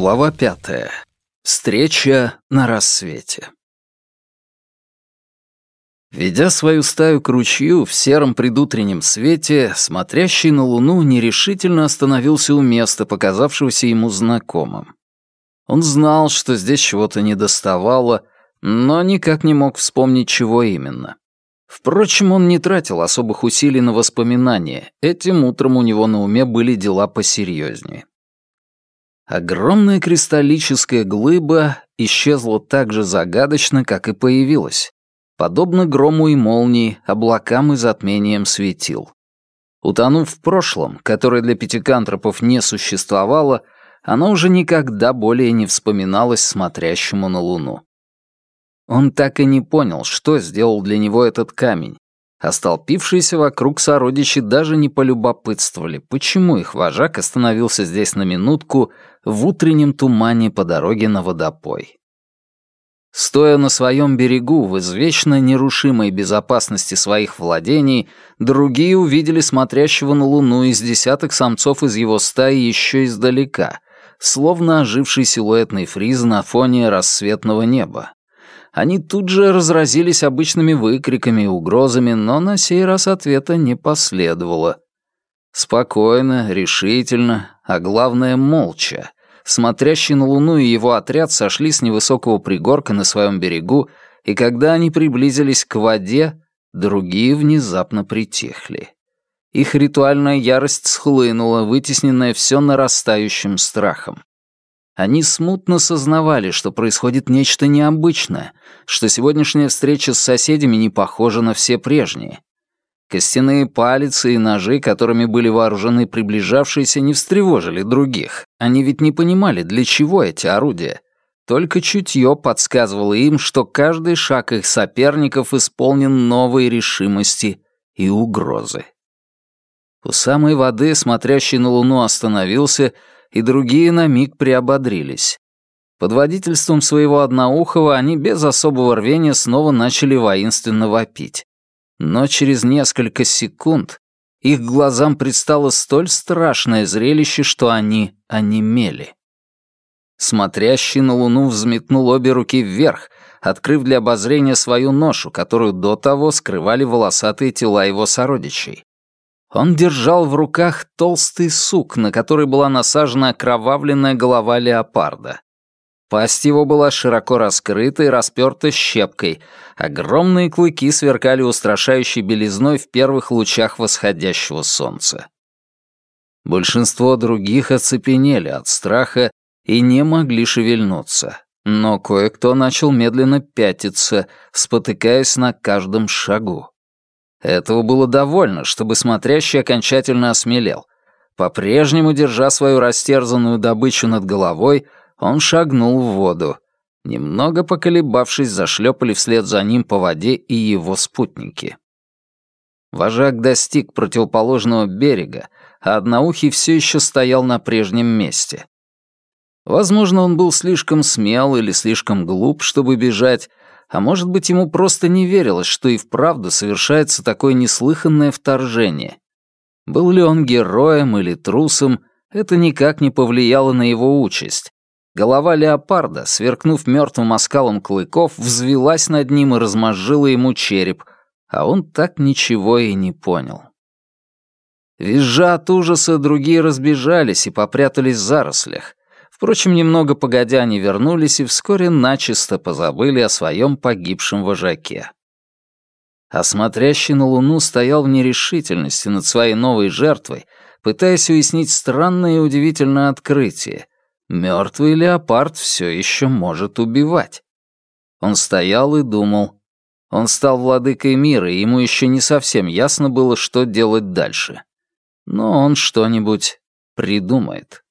Глава пятая. Встреча на рассвете. Ведя свою стаю к ручью в сером предутреннем свете, смотрящий на луну нерешительно остановился у места, показавшегося ему знакомым. Он знал, что здесь чего-то недоставало, но никак не мог вспомнить, чего именно. Впрочем, он не тратил особых усилий на воспоминания. Этим утром у него на уме были дела посерьезнее. Огромная кристаллическая глыба исчезла так же загадочно, как и появилась, подобно грому и молнии, облакам и затмениям светил. Утонув в прошлом, которое для пятикантропов не существовало, оно уже никогда более не вспоминалось смотрящему на Луну. Он так и не понял, что сделал для него этот камень, а столпившиеся вокруг сородичи даже не полюбопытствовали, почему их вожак остановился здесь на минутку в утреннем тумане по дороге на водопой. Стоя на своем берегу в извечно нерушимой безопасности своих владений, другие увидели смотрящего на луну из десяток самцов из его стаи еще издалека, словно оживший силуэтный фриз на фоне рассветного неба. Они тут же разразились обычными выкриками и угрозами, но на сей раз ответа не последовало. Спокойно, решительно, а главное, молча. Смотрящий на Луну и его отряд сошли с невысокого пригорка на своем берегу, и когда они приблизились к воде, другие внезапно притихли. Их ритуальная ярость схлынула, вытесненная все нарастающим страхом. Они смутно сознавали, что происходит нечто необычное, что сегодняшняя встреча с соседями не похожа на все прежние. Костяные палицы и ножи, которыми были вооружены приближавшиеся, не встревожили других. Они ведь не понимали, для чего эти орудия. Только чутье подсказывало им, что каждый шаг их соперников исполнен новой решимости и угрозы. У самой воды, смотрящий на луну, остановился, и другие на миг приободрились. Под водительством своего одноухого они без особого рвения снова начали воинственно вопить. Но через несколько секунд их глазам предстало столь страшное зрелище, что они онемели. Смотрящий на луну взметнул обе руки вверх, открыв для обозрения свою ношу, которую до того скрывали волосатые тела его сородичей. Он держал в руках толстый сук, на который была насажена окровавленная голова леопарда. Пасть его была широко раскрыта и расперта щепкой. Огромные клыки сверкали устрашающей белизной в первых лучах восходящего солнца. Большинство других оцепенели от страха и не могли шевельнуться. Но кое-кто начал медленно пятиться, спотыкаясь на каждом шагу. Этого было довольно, чтобы смотрящий окончательно осмелел. По-прежнему, держа свою растерзанную добычу над головой, он шагнул в воду. Немного поколебавшись, зашлепали вслед за ним по воде и его спутники. Вожак достиг противоположного берега, а одноухий все еще стоял на прежнем месте. Возможно, он был слишком смел или слишком глуп, чтобы бежать, а может быть, ему просто не верилось, что и вправду совершается такое неслыханное вторжение. Был ли он героем или трусом, это никак не повлияло на его участь. Голова леопарда, сверкнув мертвым оскалом клыков, взвелась над ним и размозжила ему череп, а он так ничего и не понял. Визжа от ужаса, другие разбежались и попрятались в зарослях. Впрочем, немного погодя они вернулись и вскоре начисто позабыли о своем погибшем вожаке. А смотрящий на луну стоял в нерешительности над своей новой жертвой, пытаясь уяснить странное и удивительное открытие. Мертвый леопард все еще может убивать. Он стоял и думал. Он стал владыкой мира, и ему еще не совсем ясно было, что делать дальше. Но он что-нибудь придумает.